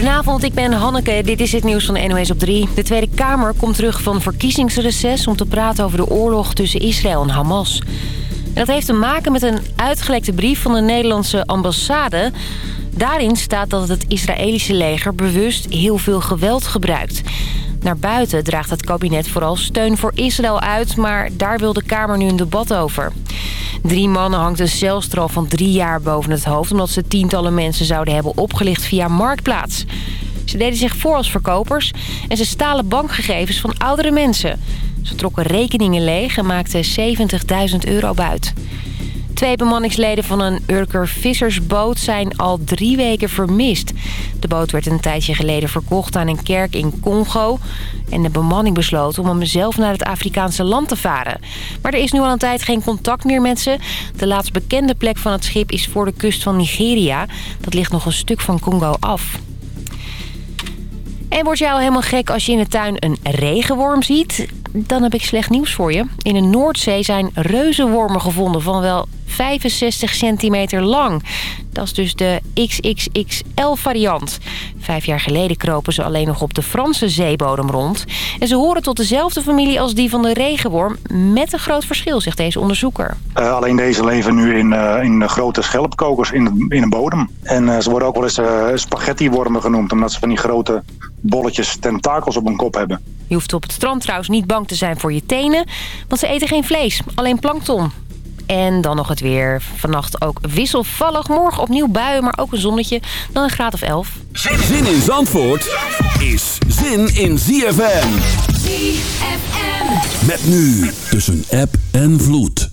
Goedenavond, ik ben Hanneke. Dit is het nieuws van NOS op 3. De Tweede Kamer komt terug van verkiezingsreces... om te praten over de oorlog tussen Israël en Hamas. En dat heeft te maken met een uitgelekte brief van de Nederlandse ambassade. Daarin staat dat het Israëlische leger bewust heel veel geweld gebruikt. Naar buiten draagt het kabinet vooral steun voor Israël uit... maar daar wil de Kamer nu een debat over. Drie mannen hangt een celstraf van drie jaar boven het hoofd... omdat ze tientallen mensen zouden hebben opgelicht via Marktplaats. Ze deden zich voor als verkopers en ze stalen bankgegevens van oudere mensen. Ze trokken rekeningen leeg en maakten 70.000 euro buit. Twee bemanningsleden van een Urker vissersboot zijn al drie weken vermist. De boot werd een tijdje geleden verkocht aan een kerk in Congo. En de bemanning besloot om hem zelf naar het Afrikaanse land te varen. Maar er is nu al een tijd geen contact meer met ze. De laatst bekende plek van het schip is voor de kust van Nigeria. Dat ligt nog een stuk van Congo af. En word jij al helemaal gek als je in de tuin een regenworm ziet? Dan heb ik slecht nieuws voor je. In de Noordzee zijn reuzenwormen gevonden van wel 65 centimeter lang. Dat is dus de XXXL-variant. Vijf jaar geleden kropen ze alleen nog op de Franse zeebodem rond. En ze horen tot dezelfde familie als die van de regenworm... met een groot verschil, zegt deze onderzoeker. Uh, alleen deze leven nu in, uh, in grote schelpkokers in, in een bodem. En uh, ze worden ook wel eens spaghettiwormen genoemd... omdat ze van die grote bolletjes tentakels op hun kop hebben. Je hoeft op het strand trouwens niet bang te zijn voor je tenen... want ze eten geen vlees, alleen plankton. En dan nog het weer. Vannacht ook wisselvallig. Morgen opnieuw buien, maar ook een zonnetje. Dan een graad of 11. Zin in Zandvoort is zin in ZFM. ZFM. Met nu tussen app en vloed.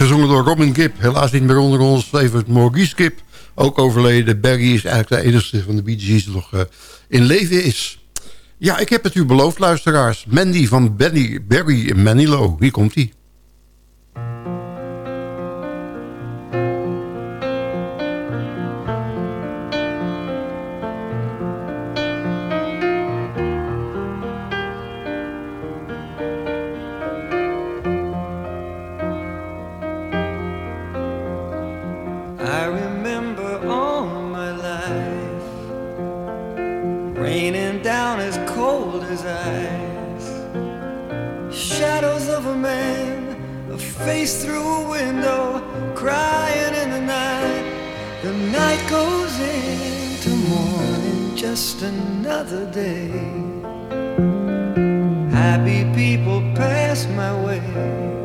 Gezongen door Robin Gibb. Helaas niet meer onder ons. Even Maurice Gibb, ook overleden. Barry is eigenlijk de enige van de Bee die nog uh, in leven is. Ja, ik heb het u beloofd, luisteraars. Mandy van Benny, Barry Manilow. Wie komt crying in the night. The night goes into morning, just another day. Happy people pass my way.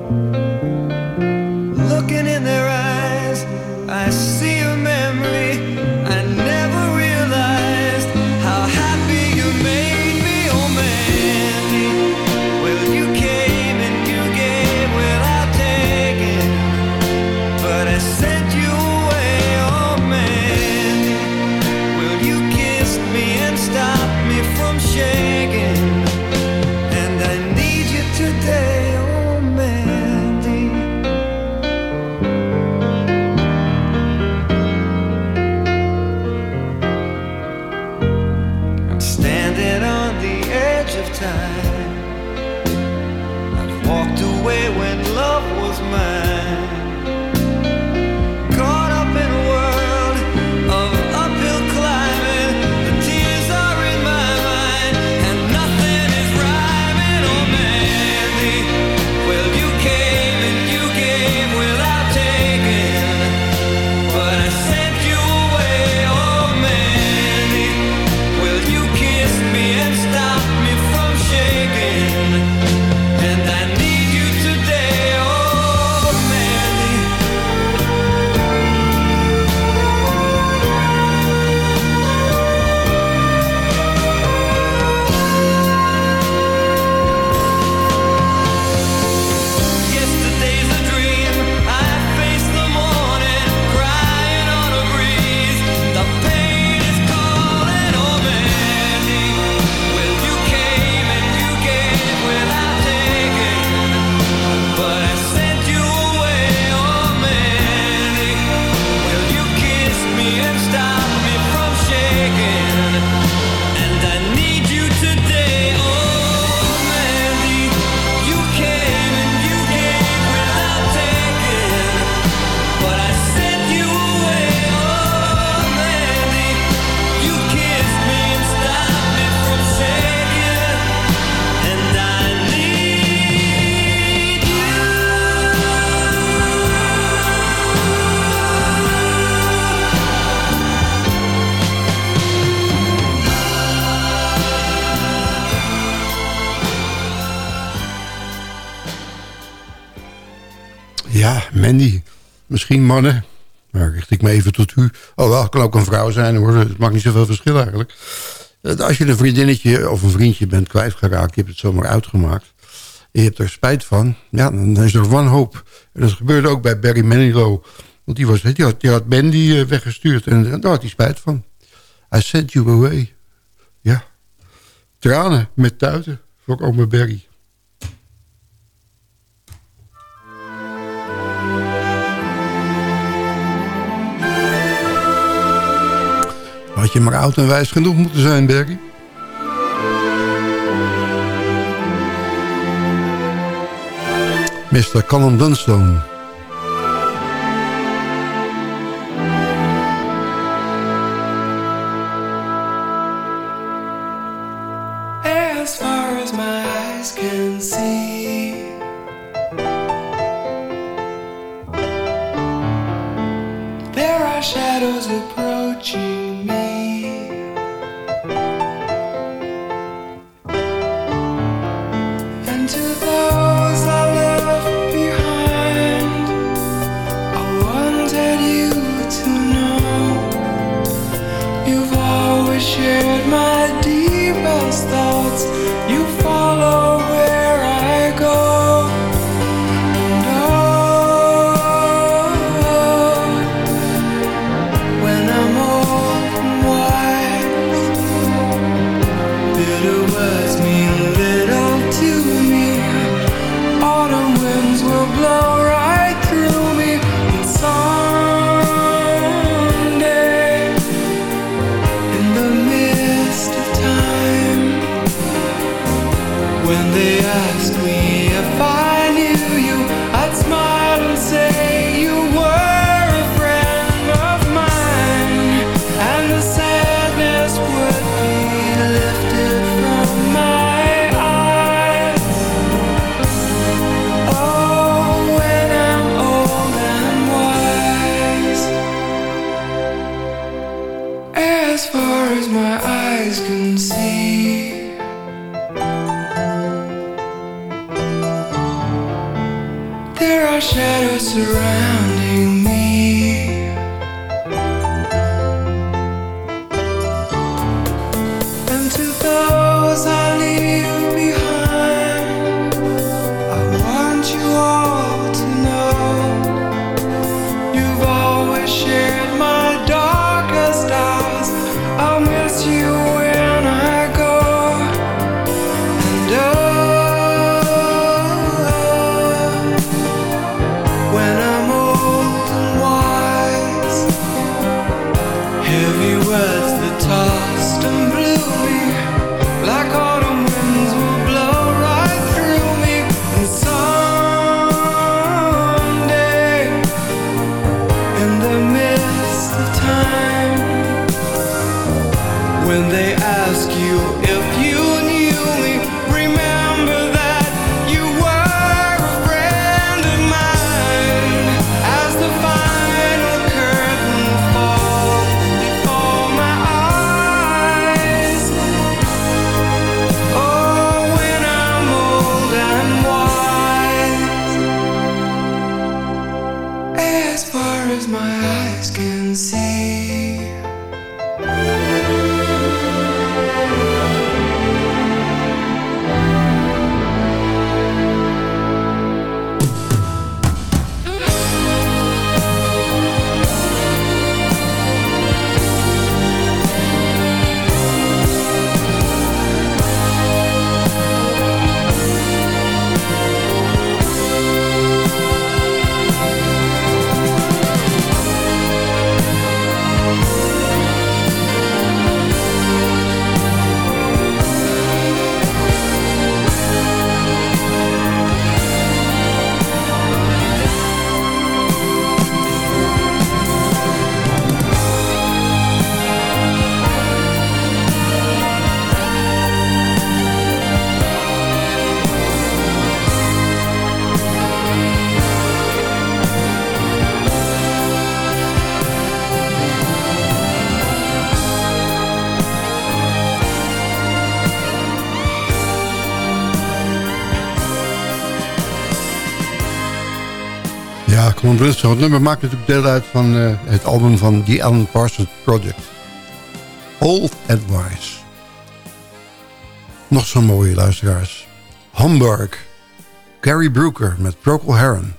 Mandy. Misschien mannen. Maar richt ik me even tot u. Oh, wel, kan ook een vrouw zijn hoor. Het maakt niet zoveel verschil eigenlijk. Eh, als je een vriendinnetje of een vriendje bent kwijtgeraakt... je hebt het zomaar uitgemaakt... en je hebt er spijt van... ja, dan is er wanhoop. En dat gebeurde ook bij Barry Manilow. Want die, was, die, had, die had Mandy eh, weggestuurd en daar had hij spijt van. I sent you away. Ja. Tranen met tuiten voor ome Barry. Dat je maar oud en wijs genoeg moeten zijn, Berry. Mr. Callum Dunstone. van Het nummer maakt natuurlijk deel uit van eh, het album van The Alan Parsons Project. Old Advice. Nog zo'n mooie luisteraars. Hamburg. Gary Brooker met Procol Harum.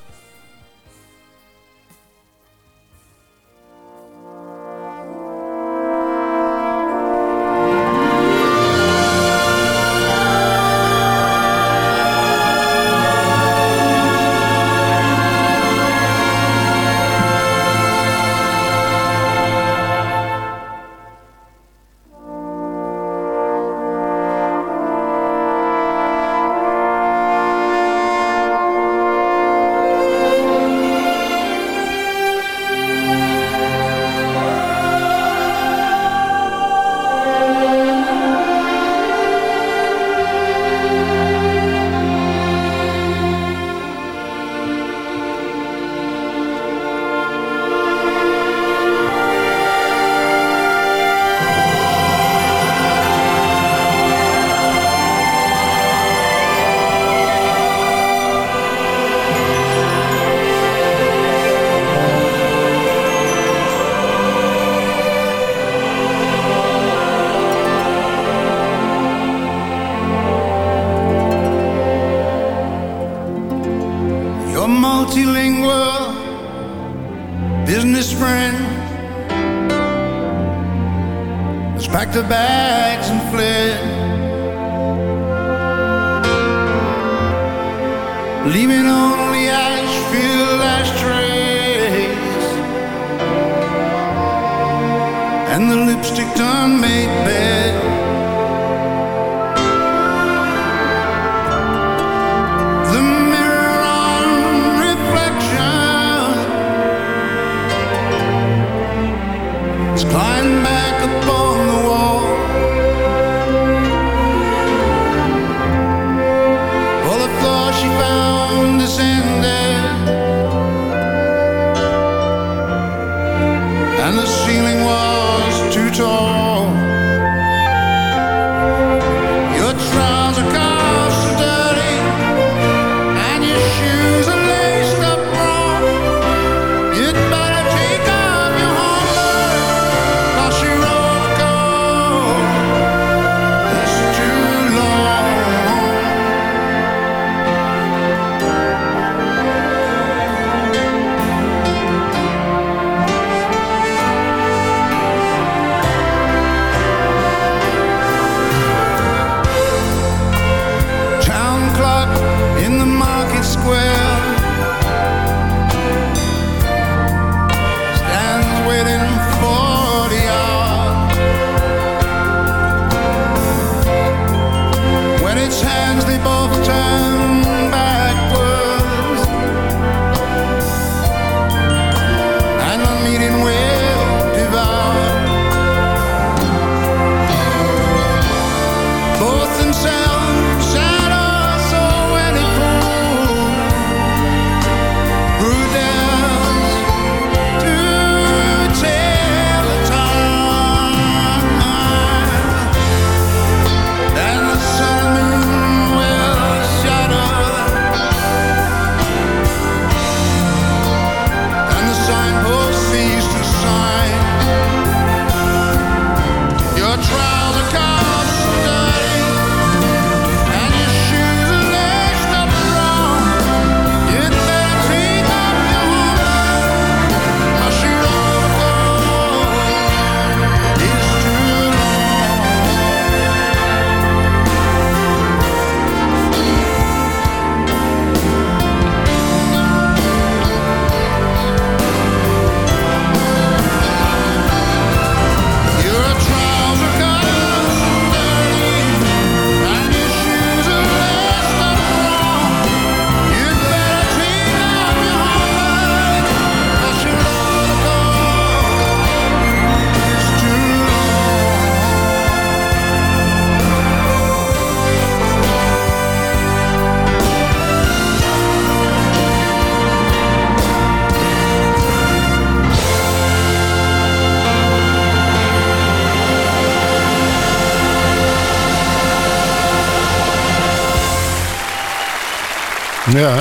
Ja.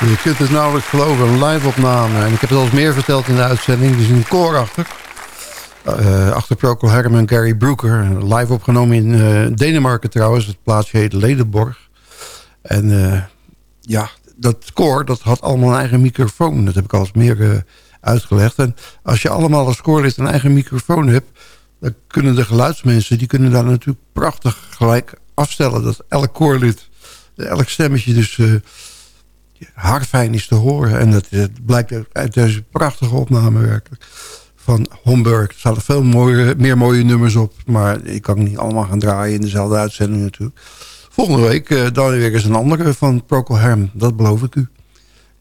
Je kunt het nauwelijks geloven, een live-opname. En ik heb het al eens meer verteld in de uitzending. Er is een koor achter. Eh, achter Procol Harum en Gary Brooker. Live opgenomen in eh, Denemarken trouwens. Het plaatsje heet Ledenborg. En eh, ja, dat koor dat had allemaal een eigen microfoon. Dat heb ik al eens meer uitgelegd. En als je allemaal als koorlid een eigen microfoon hebt... dan kunnen de geluidsmensen... die kunnen daar natuurlijk prachtig gelijk afstellen... dat elk koorlid, elk stemmetje dus... eh haarfijn is te horen. En dat, eh, blijkt uit- deze prachtige opname werkelijk. Van Homburg. Er staan veel mooie, meer mooie nummers op. Maar ik kan niet allemaal gaan draaien in dezelfde uitzending natuurlijk. Volgende week eh, dan weer eens een andere van Procol Harum. Dat beloof ik u.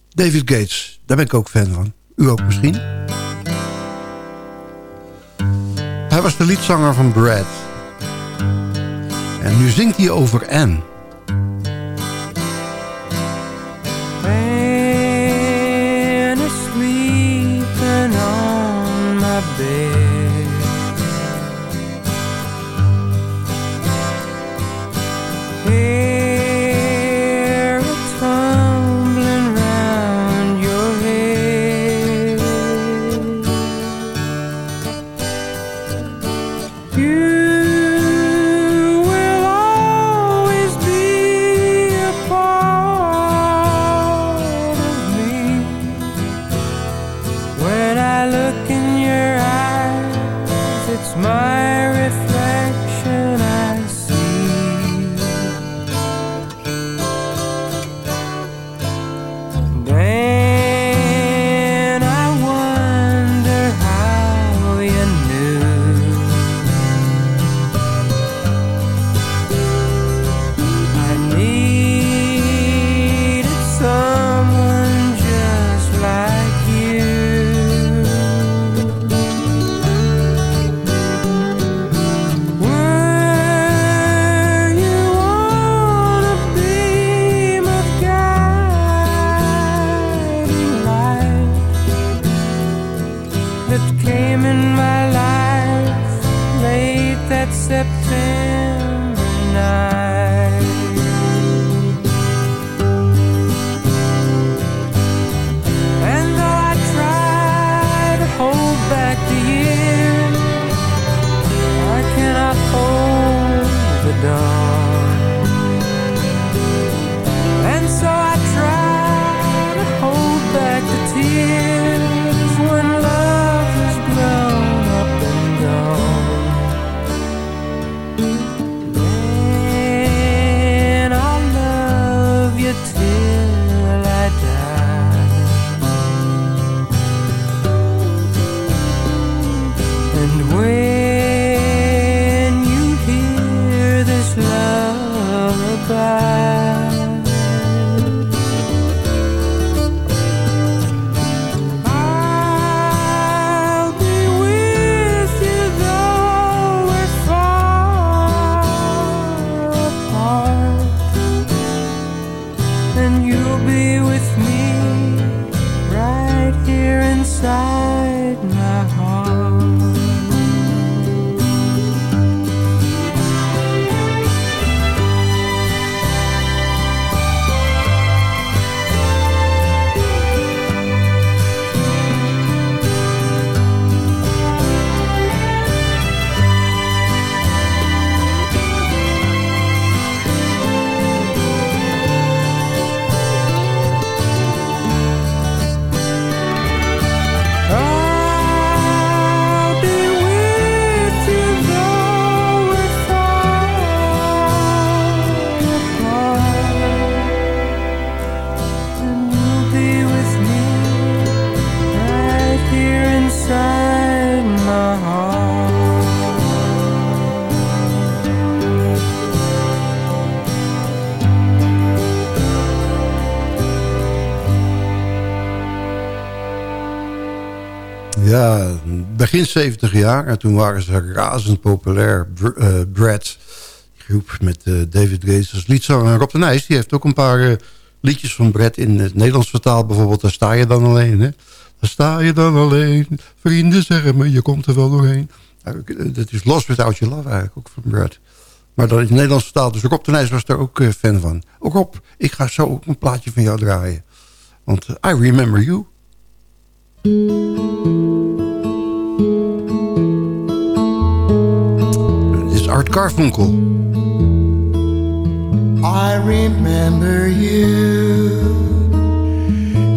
David Gates. Daar ben ik ook fan van. U ook misschien? Hij was de liedzanger van Brad. En nu zingt hij over Anne. Begin 70 jaar. En toen waren ze razend populair. Br eh, Brad, groep met eh, David Gates als liedzanger. En Rob de Nijs, die heeft ook een paar eh, liedjes van Brad in het Nederlands vertaald. Bijvoorbeeld, daar sta je dan alleen. Hè? Daar sta je dan alleen. Vrienden zeggen me, je komt er wel doorheen. Nou, Dat is Lost Without Your Love eigenlijk ook van Brad. Maar dan in het Nederlands vertaald. Dus Rob de Nijs was er ook fan van. Ook Rob, ik ga zo ook een plaatje van jou draaien. Want I Remember You. Art. I remember you.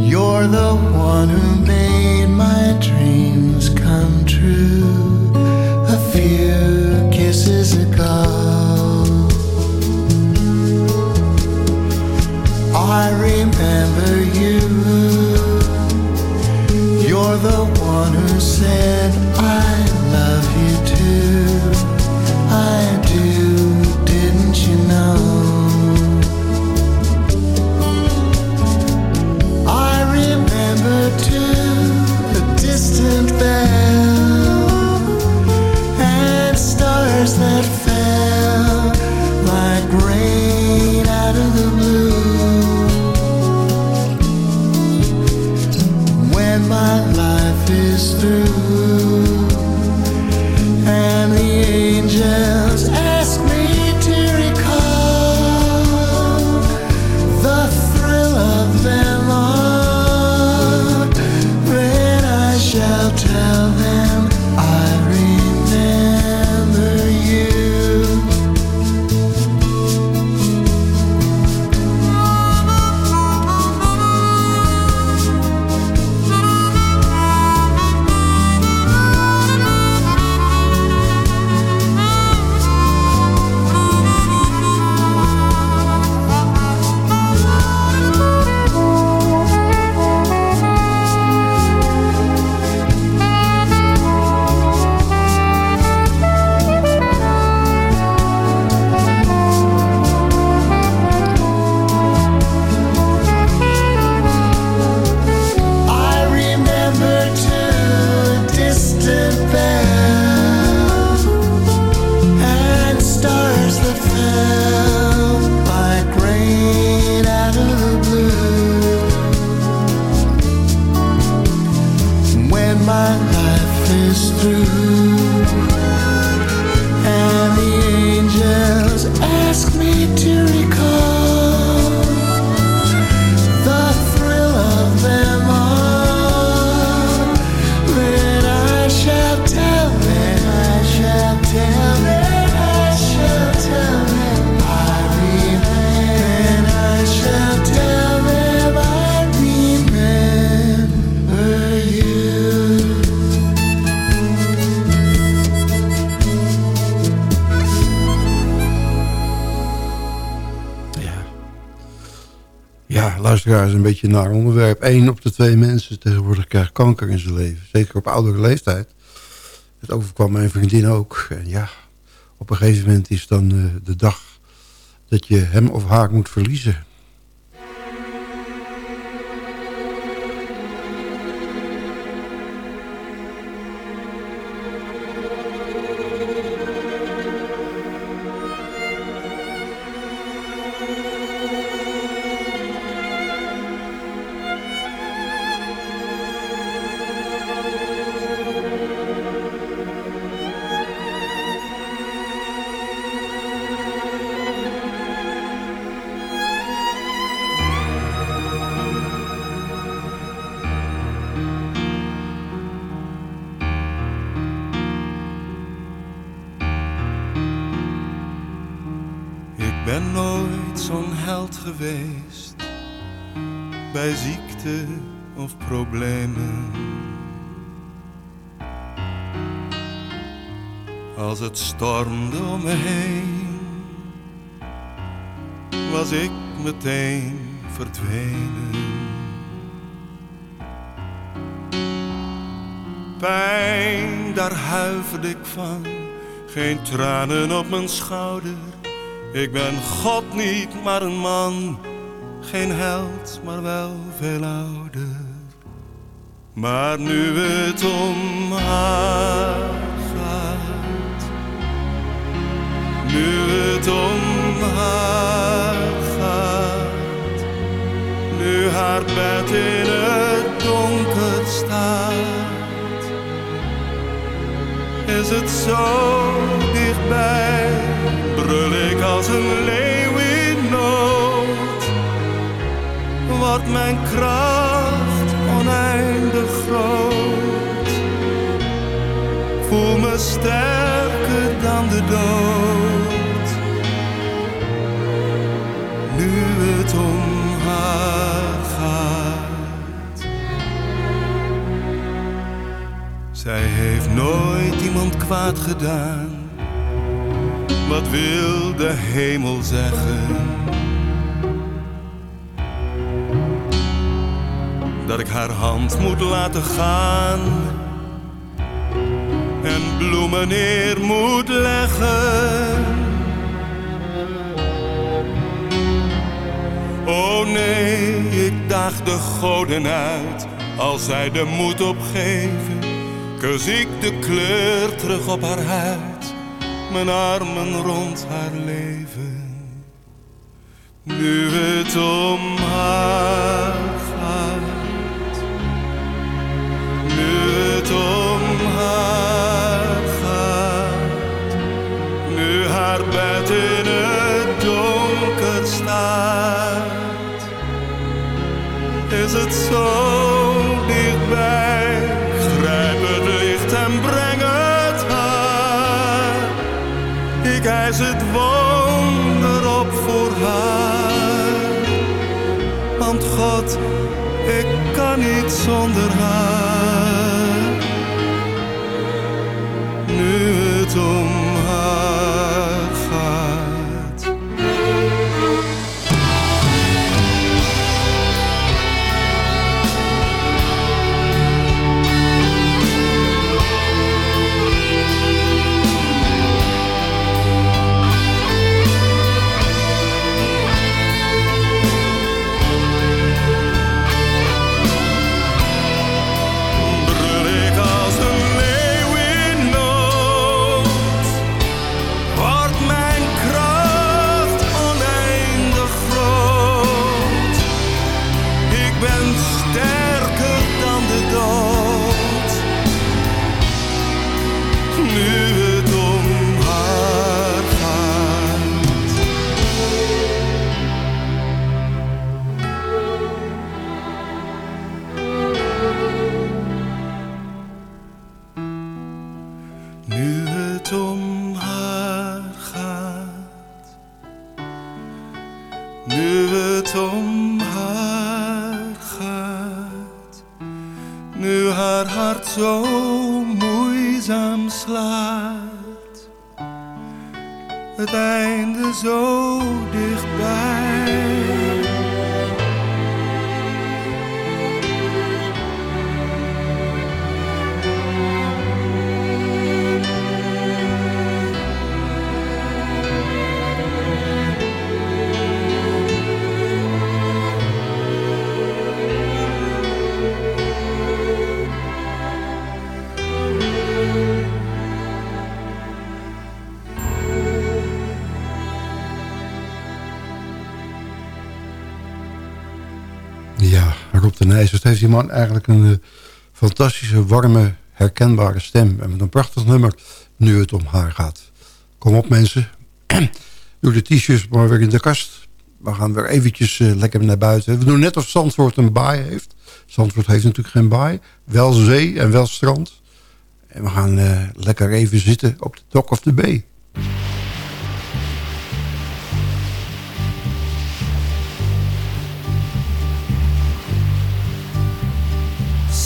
You're the one who made my dreams come true. A few kisses ago. I remember you. You're the one who said, I een beetje naar onderwerp. Eén op de twee mensen tegenwoordig krijgt kanker in zijn leven. Zeker op oudere leeftijd. Het overkwam mijn vriendin ook. En ja, op een gegeven moment is dan eh, de dag dat je hem of haar moet verliezen. Geweest bij ziekte of problemen. Als het stormde om me heen, was ik meteen verdwenen. Pijn, daar huiverde ik van, geen tranen op mijn schouder. Ik ben God niet, maar een man, geen held, maar wel veel ouder. Maar nu het om haar gaat, nu het om haar gaat, nu haar bed in het donker staat, is het zo dichtbij, brul als een leeuw mijn kracht oneindig groot. Voel me sterker dan de dood. Nu het om haar gaat. Zij heeft nooit iemand kwaad gedaan. Wat wil de hemel zeggen? Dat ik haar hand moet laten gaan en bloemen neer moet leggen. Oh nee, ik daag de goden uit als zij de moed opgeven. Kus ik de kleur terug op haar huid, mijn armen rond haar leven. Nu het om haar gaat, nu het om haar gaat, nu haar bed in het donker staat is het zo dichtbij. Eis het wonder op voor haar. Want God, ik kan niet zonder haar. Nu het om ben sterker dan de dood. Nu heeft die man eigenlijk een eh, fantastische, warme, herkenbare stem. En met een prachtig nummer, nu het om haar gaat. Kom op mensen. Doe de t-shirts maar weer in de kast. We gaan weer eventjes eh, lekker naar buiten. We doen net of Zandvoort een baai heeft. Zandvoort heeft natuurlijk geen baai. Wel zee en wel strand. En we gaan eh, lekker even zitten op de dock of the bay.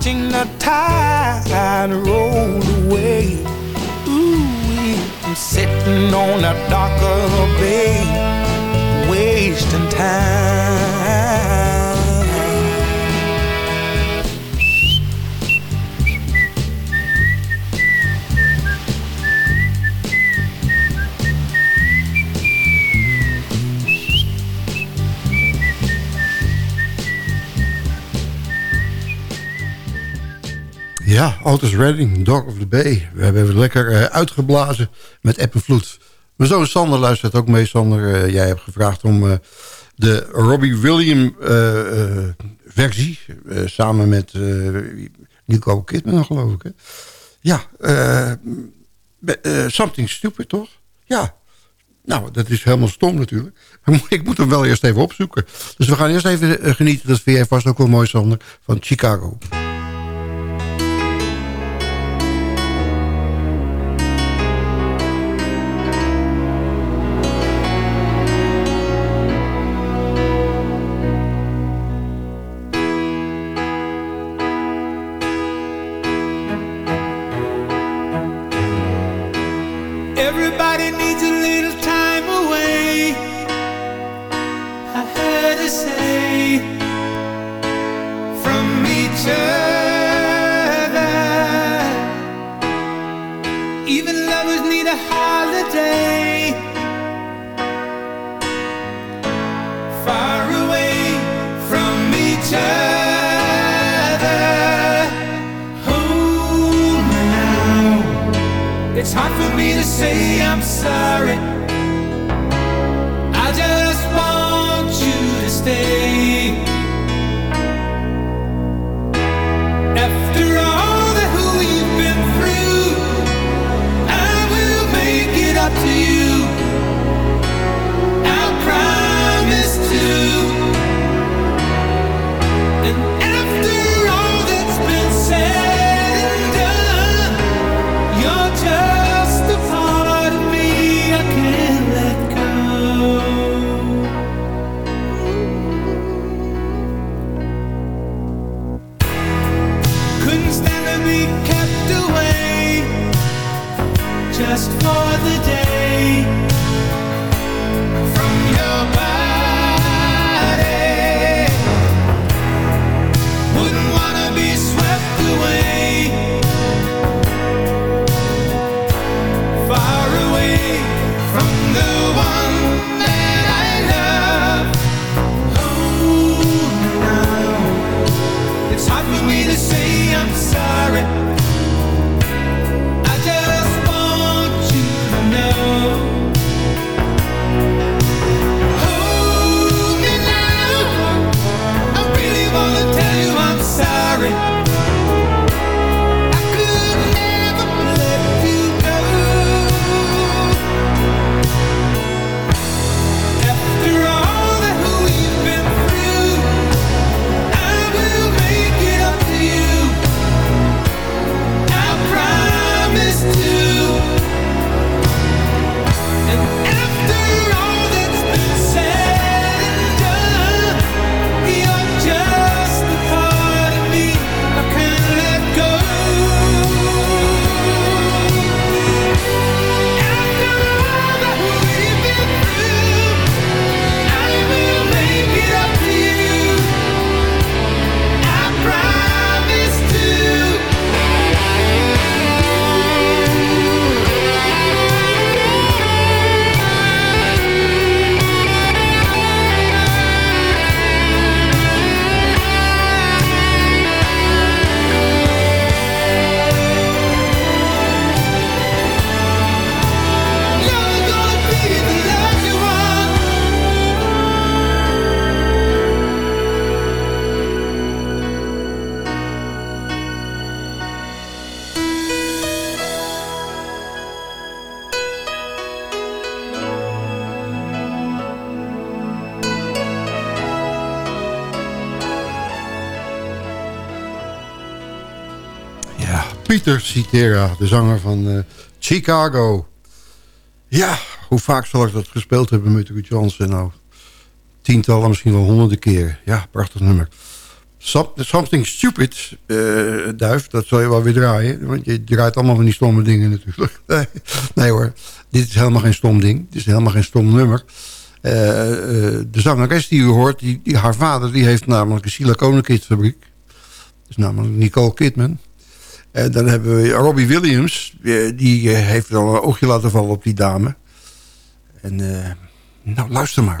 watching the tide roll away. Ooh, I'm sitting on the dock of a bay, wasting time. Ja, Otis Redding, Dog of the Bay. We hebben even lekker eh, uitgeblazen met App en Vloed. Mijn zoon Sander luistert ook mee. Sander, eh, jij hebt gevraagd om eh, de Robbie Williams eh, versie... samen met Nico Kidman, geloof ik. Hè? Ja, Something Stupid, toch? Ja. Nou, dat is helemaal stom natuurlijk. Maar ik moet hem wel eerst even opzoeken. Dus we gaan eerst even genieten. Dat vind jij vast ook wel mooi, Sander. Van Chicago. Citera, de zanger van eh, Chicago. Ja, hoe vaak zal ik dat gespeeld hebben met Ruud Jansen? Nou, tientallen, misschien wel honderden keer. Ja, prachtig nummer. Some- Something Stupid, eh, Duif, dat zal je wel weer draaien. Want je draait allemaal van die stomme dingen natuurlijk. Nee, hoor, dit is helemaal geen stom ding. Dit is helemaal geen stom nummer. Eh, de zangeres die u hoort, die, die, haar vader... die heeft namelijk een siliconenkitfabriek. Dat is namelijk Nicole Kidman. En dan hebben we Robbie Williams. eh, Die eh, heeft al een oogje laten vallen op die dame. En eh, nou, luister maar.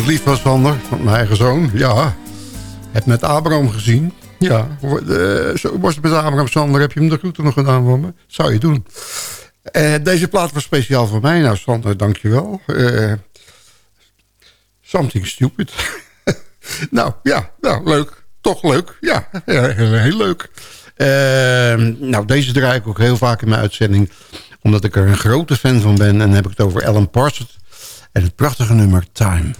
Wat lief was Sander, mijn eigen zoon. Ja, heb met Abraham gezien. Ja, eh, zo was het met Abraham Sander. Heb je hem de groeten nog gedaan voor me? Zou je doen. Eh, deze plaat was speciaal voor mij. Nou, Sander, dankjewel. Eh something stupid. nou, ja, nou, leuk. Toch leuk. Ja, heel, heel leuk. Eh, nou, deze draai ik ook heel vaak in mijn uitzending. Omdat ik er een grote fan van ben. En dan heb ik het over Alan Parsons. En het prachtige nummer Time.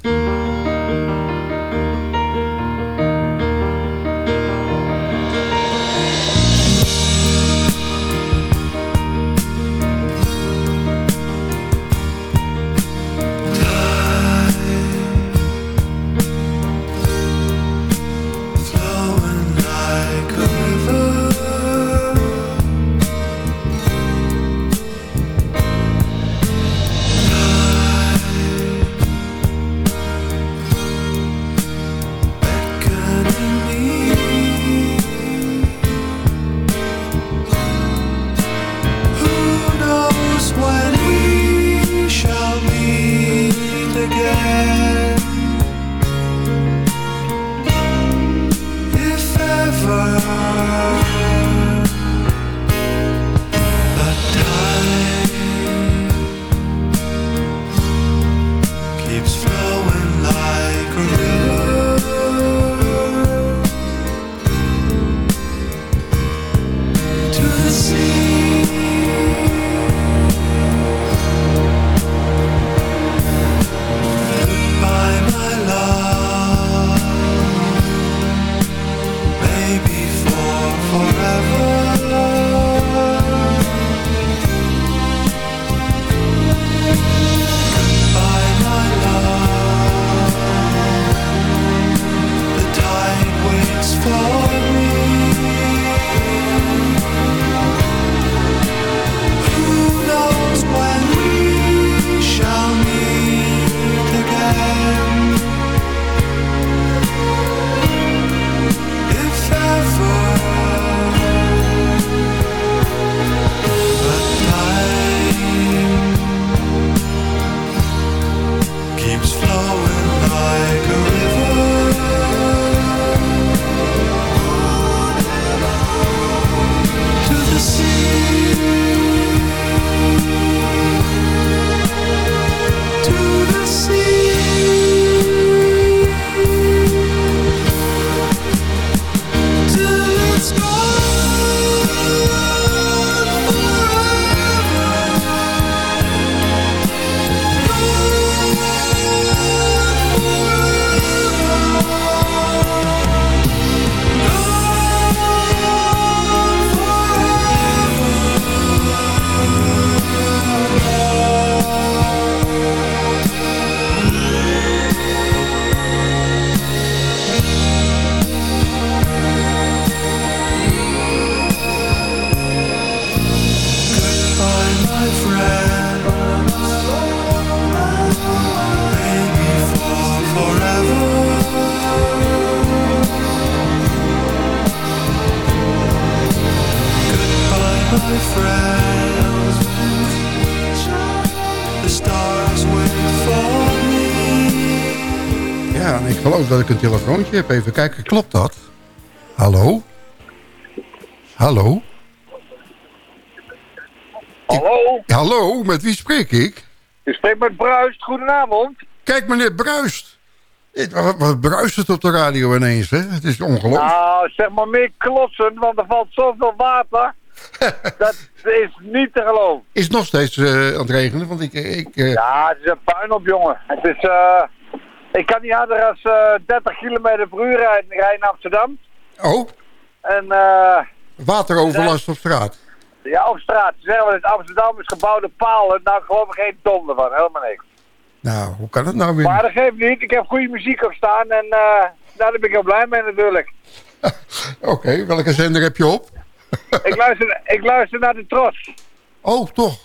Dat ik een telefoontje heb. Even kijken, klopt dat? Hallo? Hallo? Hallo, Hallo, met wie spreek ik? u spreekt met Bruist. Goedenavond. Kijk, meneer Bruist. Wat, wat bruist het op de radio ineens, hè? Het is ongelooflijk. Nou, zeg maar meer klotsen, want er valt zoveel water. dat is niet te geloven. Is nog steeds eh, aan het regenen, want ik... ik eh, Ja, het is een puin op, jongen. Het is, eh, ik kan niet harder eh 30 kilometer per uur rijden, naar Amsterdam. Oh, En eh, wateroverlast op straat. ja, op straat. Ze zeggen wel eens, Amsterdam is gebouwde palen. Nou, geloof ik geen donder van. Helemaal niks. Nou, hoe kan het nou weer? Maar dat geeft niet. Ik heb goede muziek op staan en eh, daar ben ik heel blij mee natuurlijk. Oké, welke zender heb je op? ik, luister, ik luister naar de Tros. Oh, toch?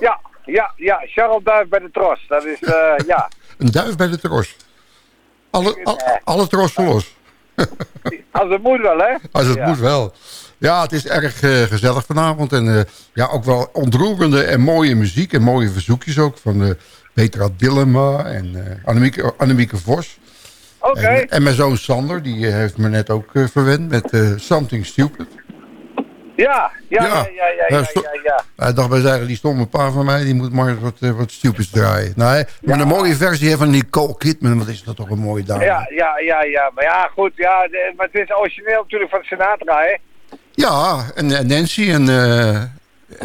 Ja, ja, ja. Charles Duif bij de Tros. Dat is, eh, ja. Een duif bij de tros. Alle, al- alle trossen los. Als het moet wel, hè? Als het Ja. moet wel. Ja, het is erg eh, gezellig vanavond. En eh, ja, ook wel ontroerende en mooie muziek. En mooie verzoekjes ook van eh, Petra Dillema en Annemieke, Annemieke Vos. Oké. En, en mijn zoon Sander, die heeft me net ook verwend met Something Stupid. Ja, ja, ja, ja, ja, ja, ja, ja. Hij dacht bij zeggen, die stomme pa van mij, die moet maar eens wat, eh, wat stupids draaien. Nou, hè, met een mooie versie van Nicole Kidman, wat is dat toch een mooie dame. Ja, ja, ja, ja. Maar ja, goed. Ja, maar het is origineel natuurlijk van Sinatra, hè? Ja, en, Nancy en... eh, en-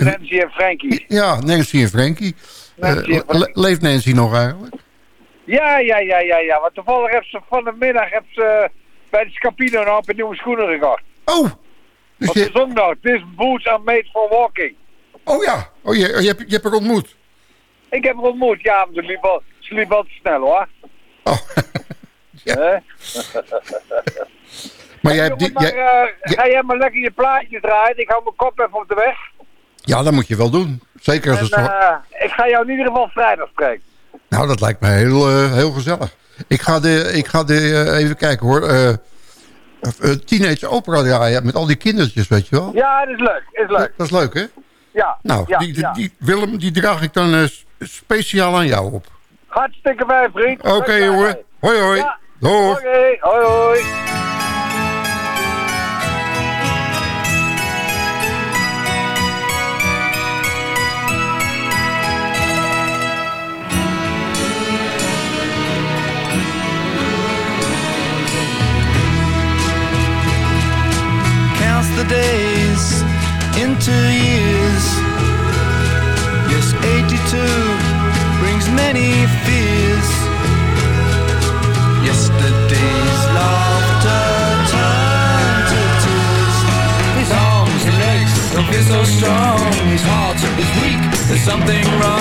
Nancy en Frankie. ja, Nancy en Frankie. Nancy Eh, en Frankie. le- leeft Nancy nog eigenlijk? Ja, ja, ja, ja, ja. Want toevallig heb ze van de middag heb ze bij de Scapino een nieuwe schoenen gekocht. Oh! Dus Want ze je, zong this boots are made for walking. oh ja, oh, je, je, hebt, je hebt haar ontmoet. Ik heb haar ontmoet, ja, ze liep wel, ze liep wel te snel, hoor. Oh. Maar jij hebt die, maar, jij- eh, ga jij maar lekker je plaatje draaien. Ik hou mijn kop even op de weg. ja, dat moet je wel doen. Zeker als En het zo... eh, ik ga jou in ieder geval vrijdag spreken. Nou, dat lijkt me heel, eh, heel gezellig. Ik ga, de, ik ga de, eh, even kijken hoor. Eh teenage opera draaien met al die kindertjes, weet je wel. Ja, dat is leuk. Is leuk. Dat is leuk, hè? Ja. Nou, ja, die, die, Willem, die draag ik dan eh, speciaal aan jou op. Hartstikke fijn, vriend. Oké, jongen. Hoi, hoi. Ja. Oké, hoi, hoi. Days into years. Yes, 82 brings many fears. Yesterday's laughter turned to tears. His arms and legs don't feel so strong. His heart is weak, there's something wrong.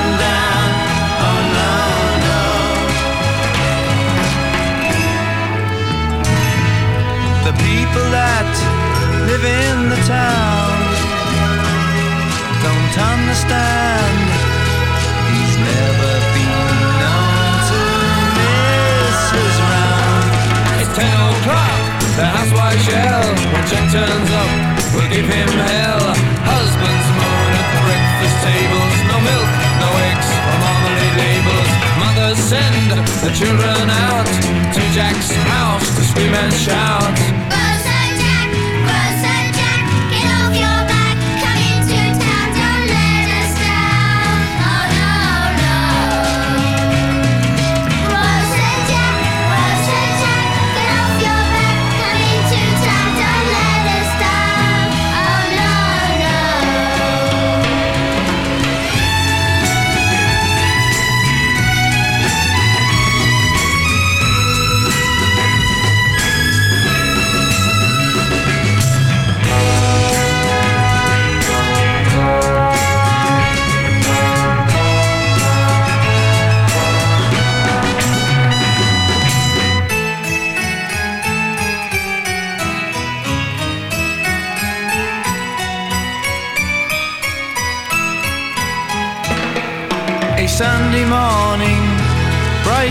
live in the town don't understand. He's never been known to miss his round. It's ten o'clock, the housewife shell. When Jack turns up, we'll give him hell. Husbands moan at breakfast tables. No milk, no eggs, or marmalade labels. Mothers send the children out to Jack's house to scream and shout.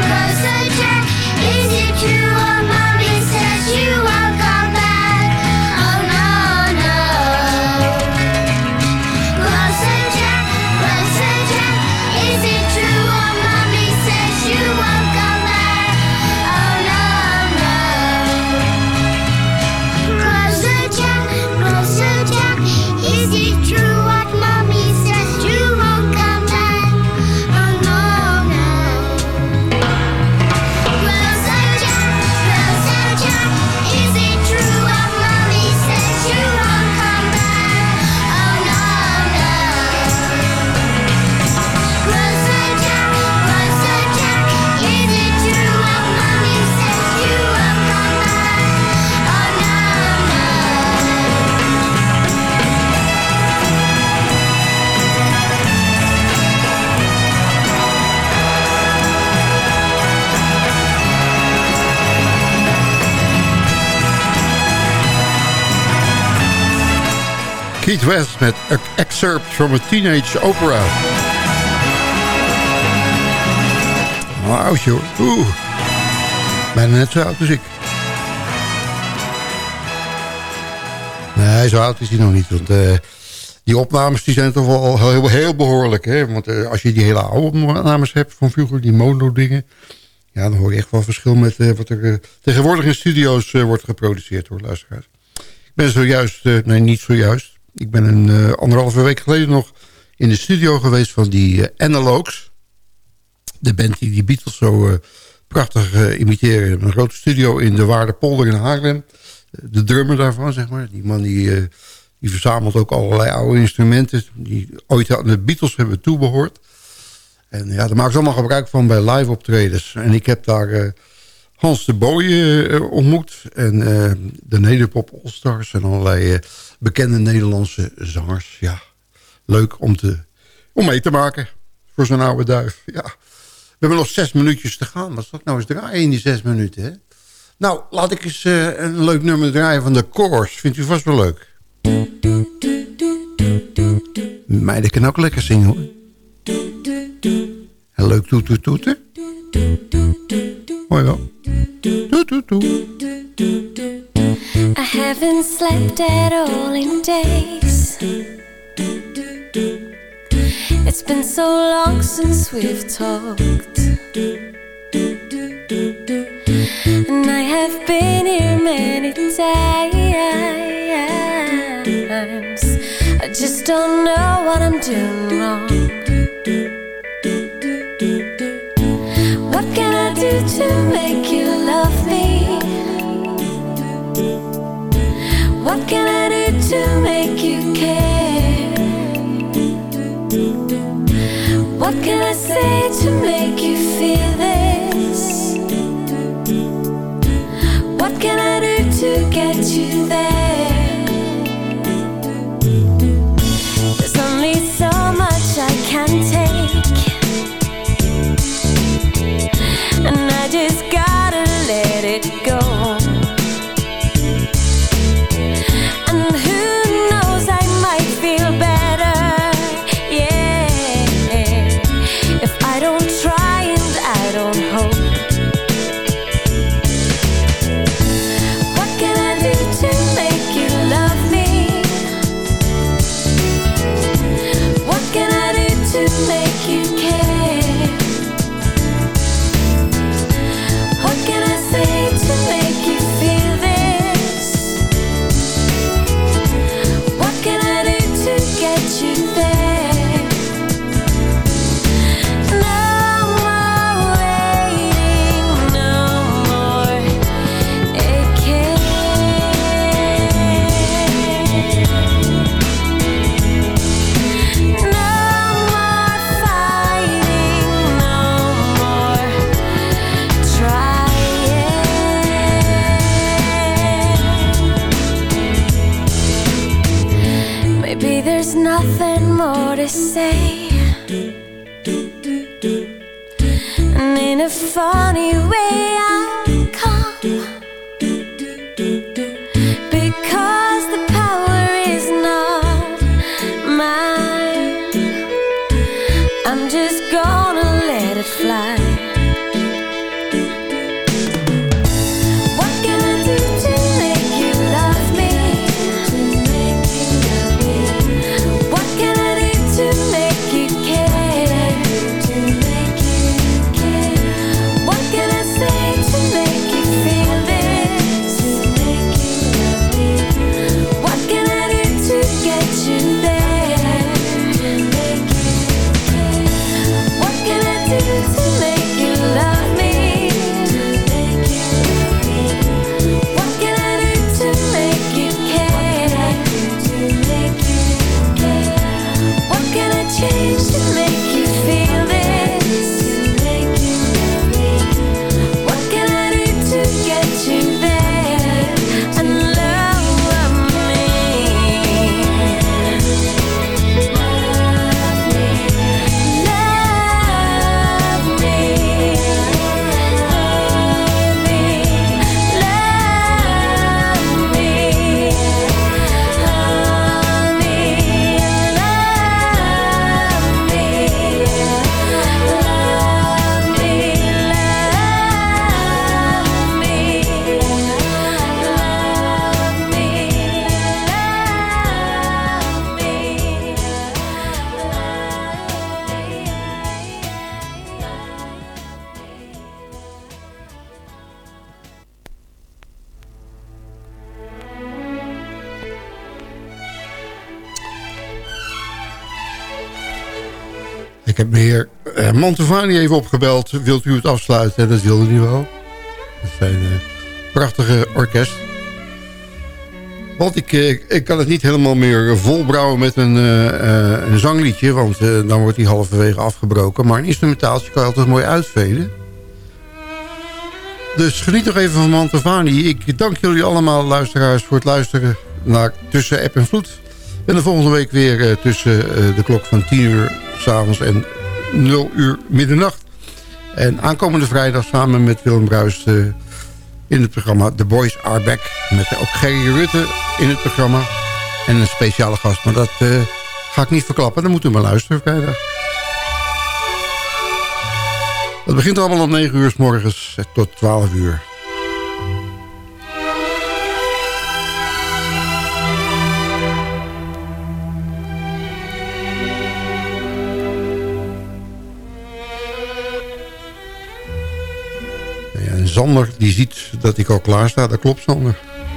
closer, Jack. Is it true what mommy says you won't Keith West met a excerpt from a teenage opera. Nou, hoor. Oeh. Bijna net zo oud als ik. Nee, zo oud is hij nog niet. Want eh, die opnames die zijn toch wel heel, heel behoorlijk. Hè? Want eh, als je die hele oude opnames hebt van vroeger, die mono-dingen... Ja, dan hoor je echt wel verschil met eh, wat er tegenwoordig in studio's wordt geproduceerd door luisteraars. Ik ben zojuist, nee niet zojuist, ik ben een eh, anderhalve week geleden nog in de studio geweest van die eh, Analogs. De band die die Beatles zo eh, prachtig imiteren. Een grote studio in de Waardepolder in Haarlem. De drummer daarvan, zeg maar. Die man die, die verzamelt ook allerlei oude instrumenten... die ooit aan de Beatles hebben toebehoord. En ja, daar maken ze allemaal gebruik van bij live optredens. En ik heb daar Hans de Booy ontmoet. En de Nederpop All-Stars. En allerlei bekende Nederlandse zangers. Ja, leuk om, te, om mee te maken. Voor zo'n oude duif. Ja. We hebben nog zes minuutjes te gaan. Wat zal nou eens draaien in die zes minuten, hè? Nou, laat ik eens eh, een leuk nummer draaien van de Course. Vindt u vast wel leuk. Meiden kan ook lekker zingen, hoor. En leuk toet toeten. Mooi wel. I haven't slept at all in days. It's been so long since we've talked. And I have been here many times. I just don't know what I'm doing wrong. What can I do to make you love me? To make you care? What can I say to make you feel this? Heb meneer uh, Mantovani even opgebeld. Wilt u het afsluiten? En dat wilde hij wel. Dat zijn een prachtige orkest. Want ik, eh, ik kan het niet helemaal meer volbrouwen met een, eh, eh, een zangliedje. Want eh, dan wordt hij halverwege afgebroken. Maar een instrumentaaltje kan je altijd mooi uitveden. Dus geniet nog even van Mantovani. Ik dank jullie allemaal, luisteraars, voor het luisteren naar Tussen App en Vloed. En de volgende week weer eh, tussen eh, de klok van 10 uur s'avonds en 0 uur middernacht. En aankomende vrijdag samen met Willem Bruis eh, in het programma The Boys Are Back. Met ook Gerry Rutte in het programma. En een speciale gast, maar dat eh, ga ik niet verklappen. Dan moet u maar luisteren vrijdag. Het begint allemaal om 9 uur s morgens eh, tot 12 uur. Sander die ziet dat ik al klaar sta. Dat klopt, Sander.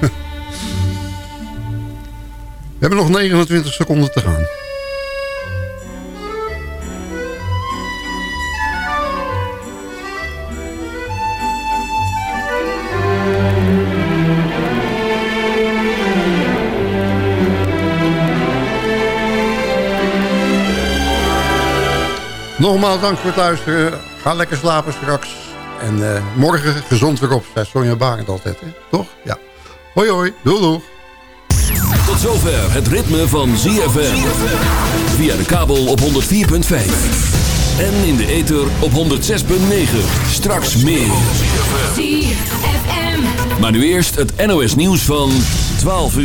We hebben nog 29 seconden te gaan. Nogmaals dank voor het luisteren. Ga lekker slapen straks. En eh, morgen gezond weer op. Zei Sonja Barend altijd, hè? toch? Ja. Hoi hoi. Doei doei. Tot zover het ritme van ZFM. Via de kabel op 104.5. En in de ether op 106.9. Straks meer. Maar nu eerst het NOS nieuws van 12 uur.